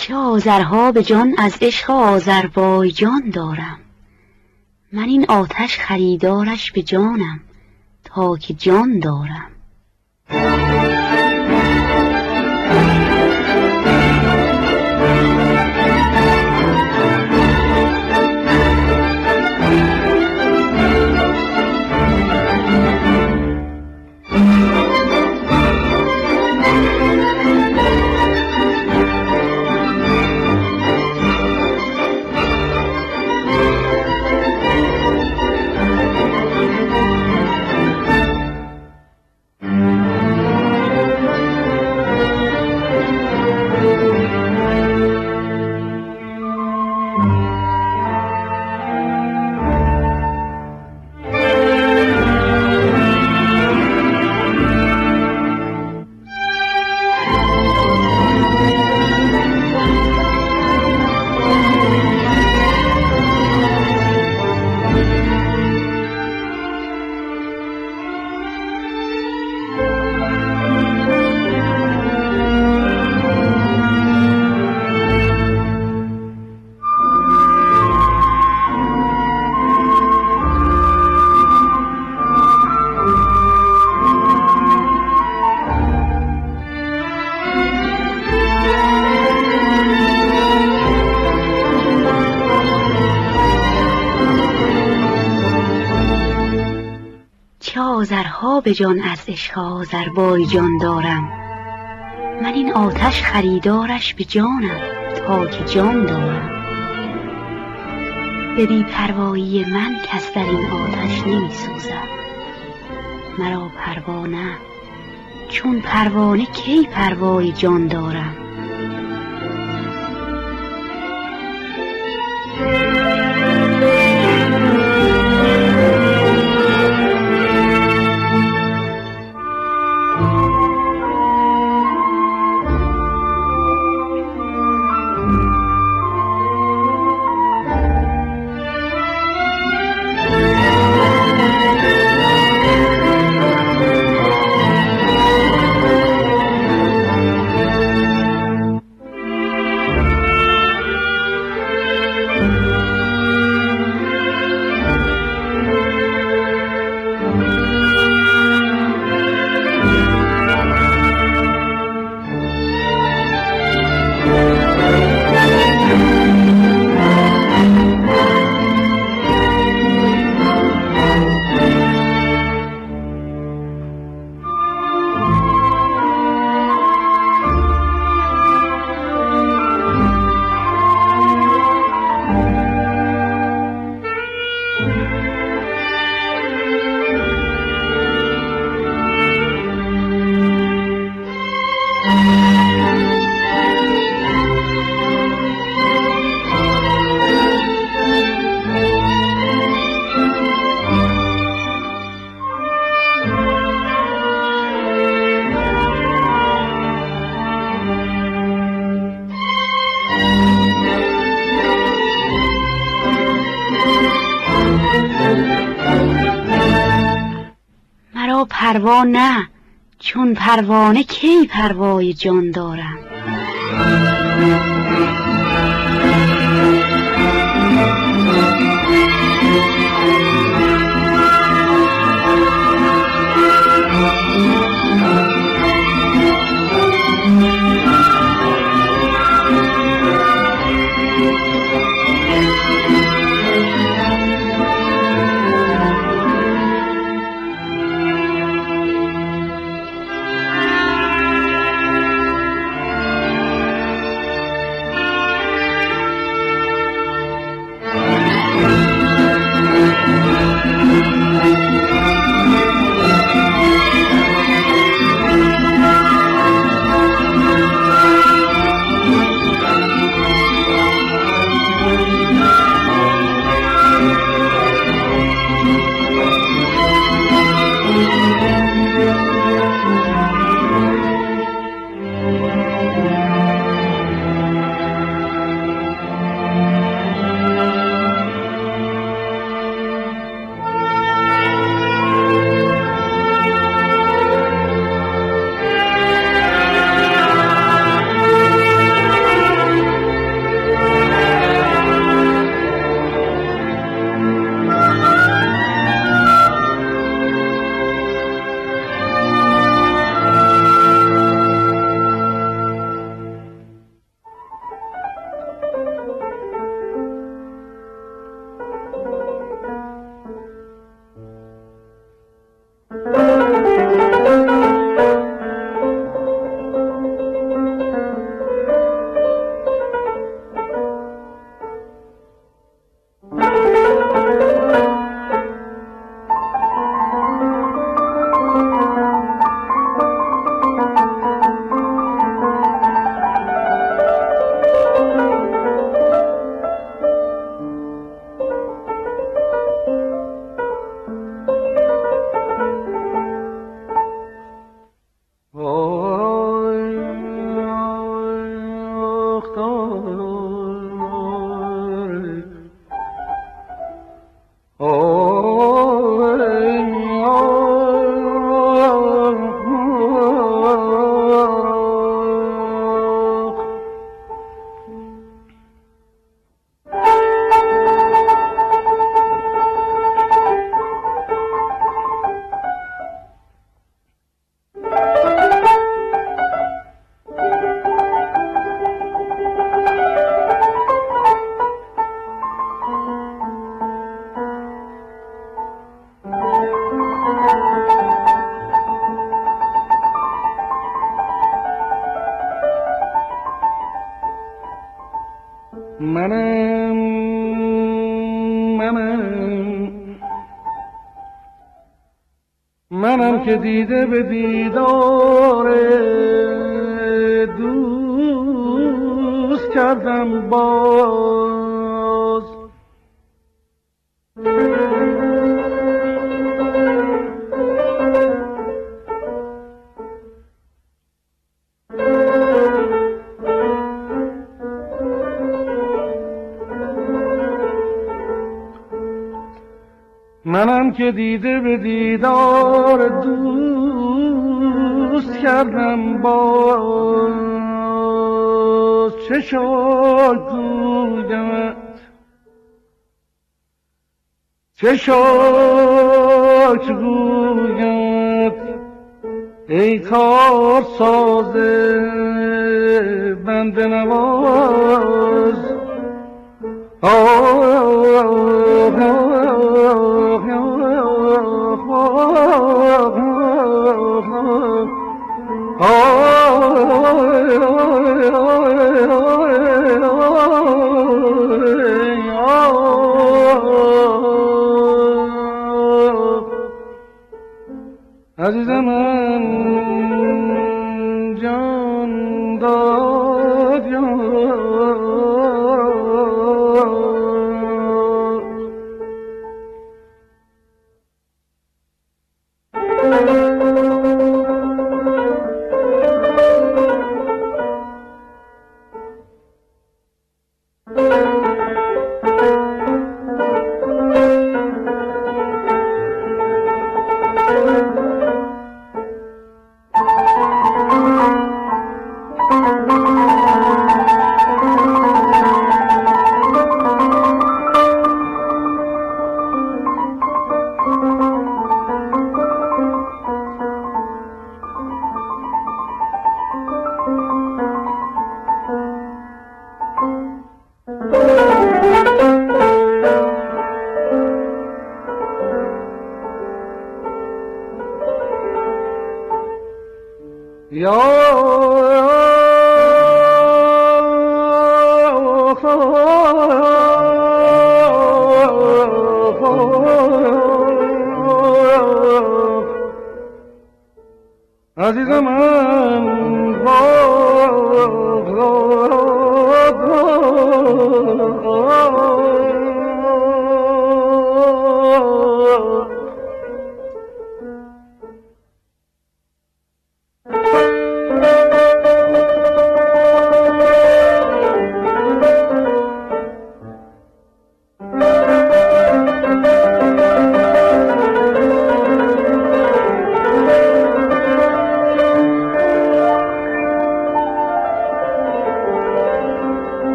چه آذرها به جان از عشق آذربایجان دارم. من این آتش خریدارش به جانم تا که جان دارم. جان از عشق آذربایجان دارم. من این آتش خریدارش به جانم تا که جان دارم. به بی پروایی من کس در این آتش نمی سوزد مرا پروا نه چون پروانه کی پروای جان دارم؟ پروا نه چون پروانه کی پروای جان دارم؟ که دیده به دیدار دوست کردم باز دیده به دیدار دوست کردم باز چه شد گویمت چه شد گویمت ای کار سازه بند نواز آه عزیزم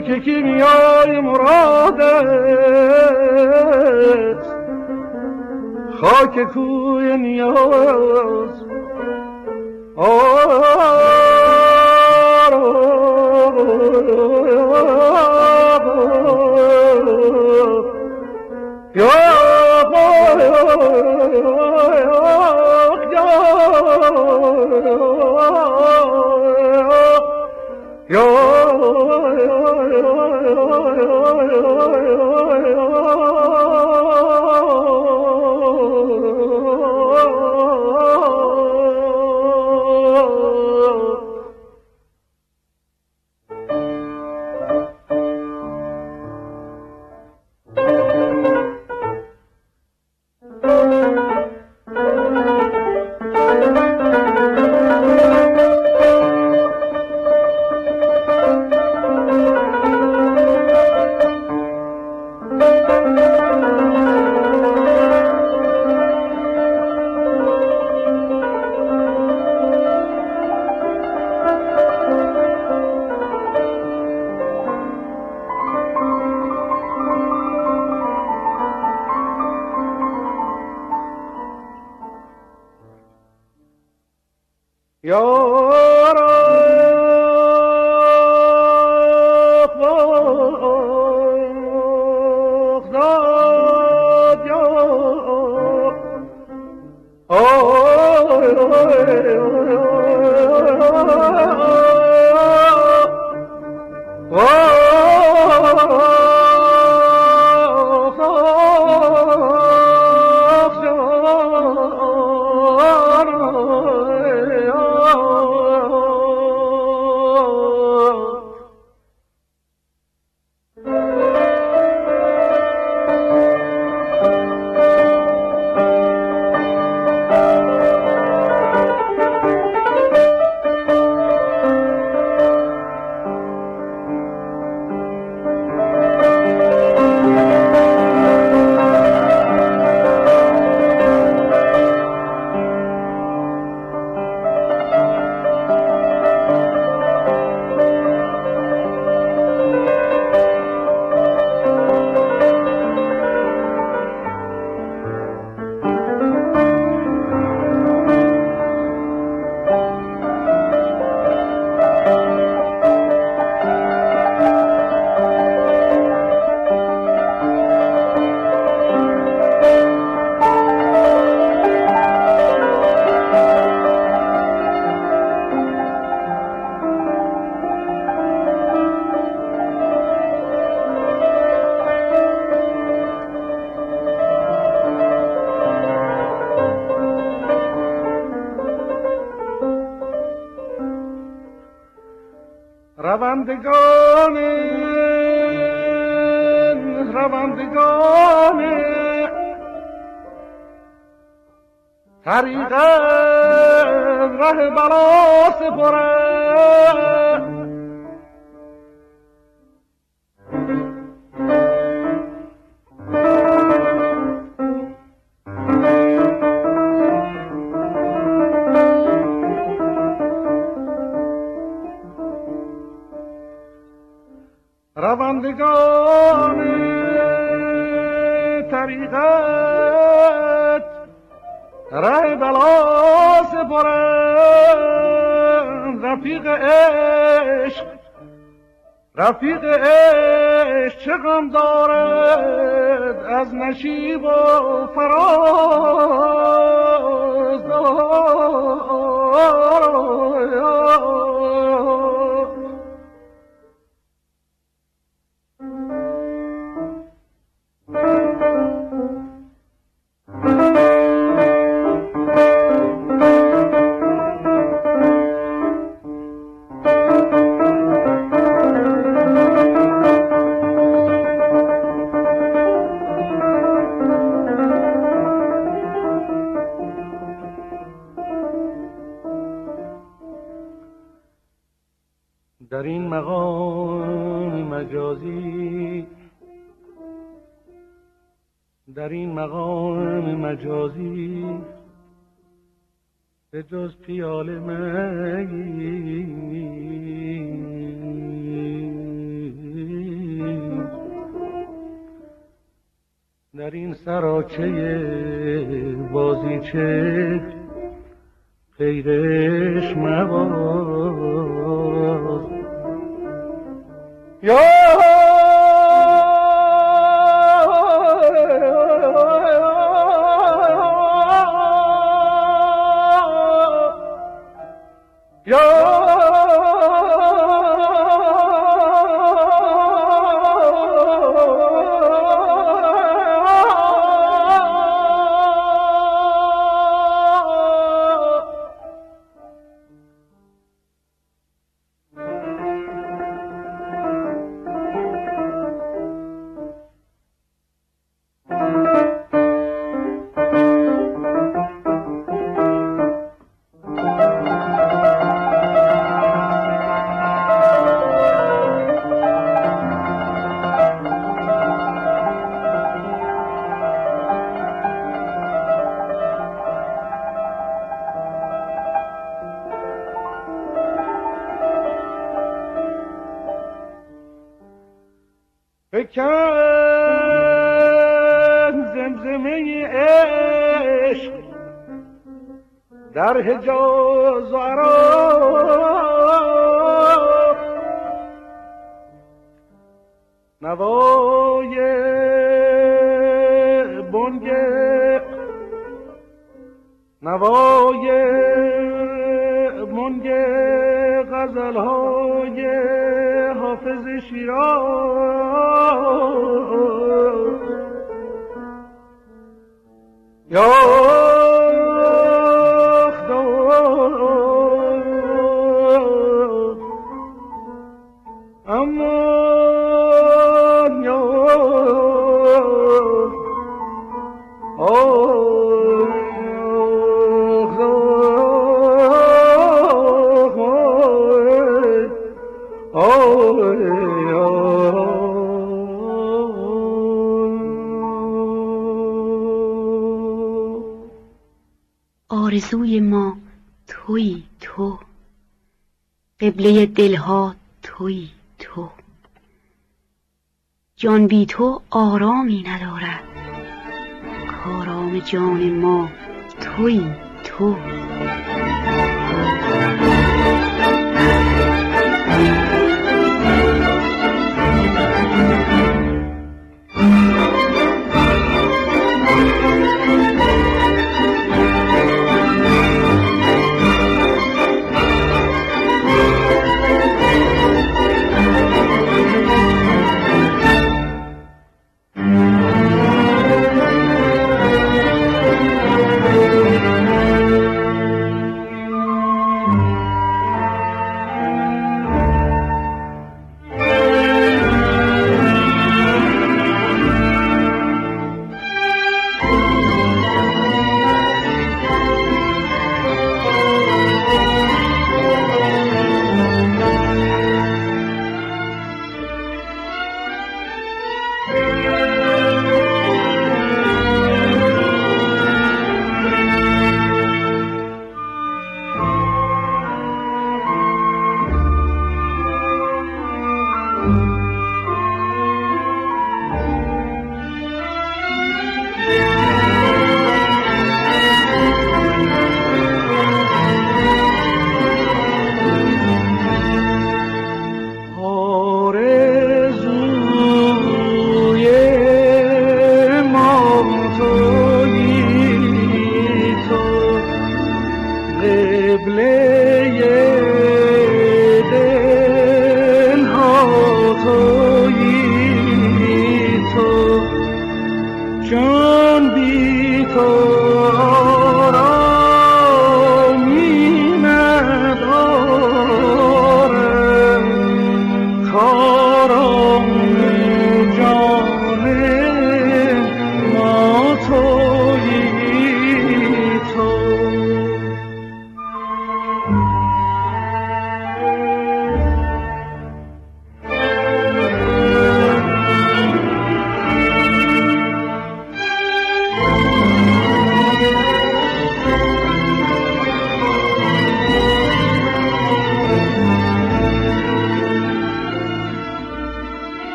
که کیمیای مراد خاک کوی نیاز. Yo Harry رفیق عشق پیاله مگی در این سراچه بازیچه غیرش بکن زمزمه عشق در حجاز و عراق. نوای بنگ نوای بنگ غزل های حافظ شیراز یا آرزوی ما توی تو. قبله دلها توی تو. جان بی تو آرامی ندارد. کارام جان ما توی تو.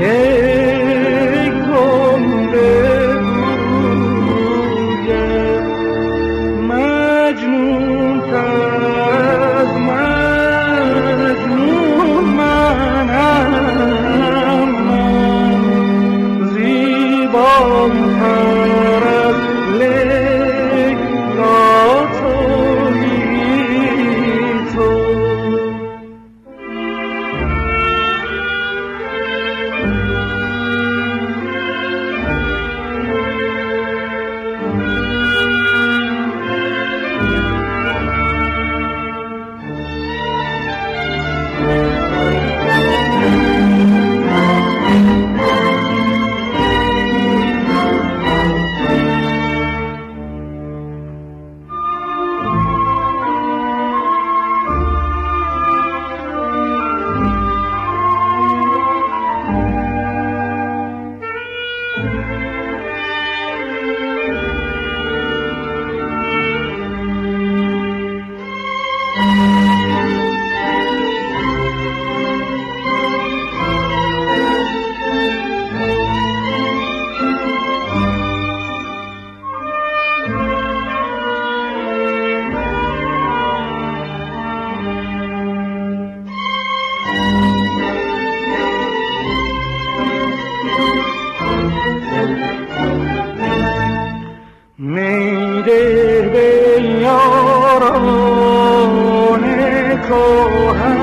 Yeah. جان کوهن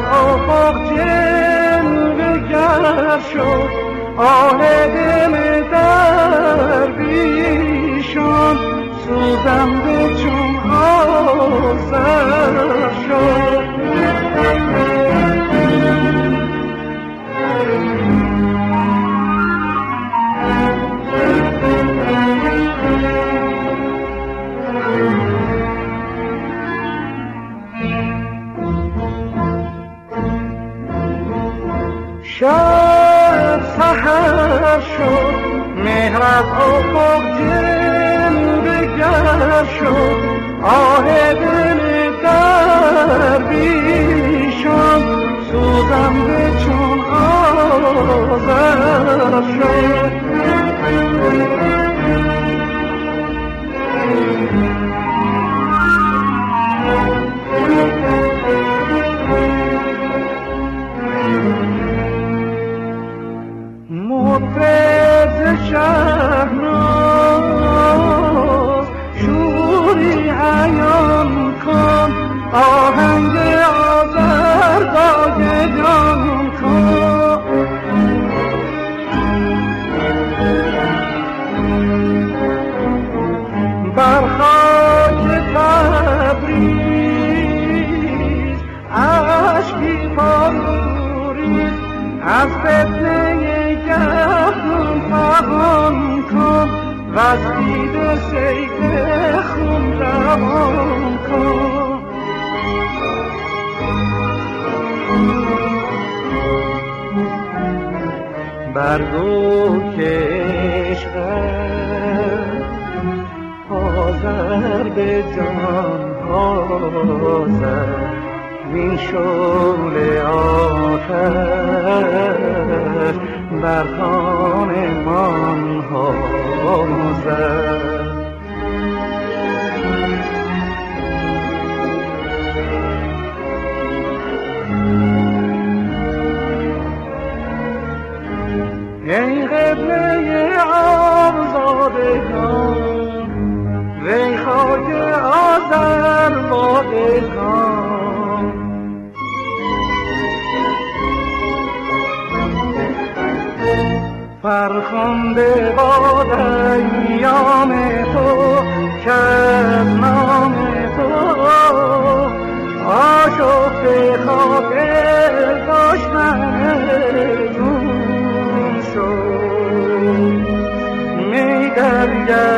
oh, از افق جن شد آه دل درویشم سوزم به چون آزرشم فتنه گردون فغان کن. و از دید سیده خون روان کن. برگو کشور حاضر به جان حاضر وین شغل آتش بر خانه من حاضر ای قبله آزادگان فرخنده باد ایام تو که از نام تو آشفته خاک دشمن در گلوی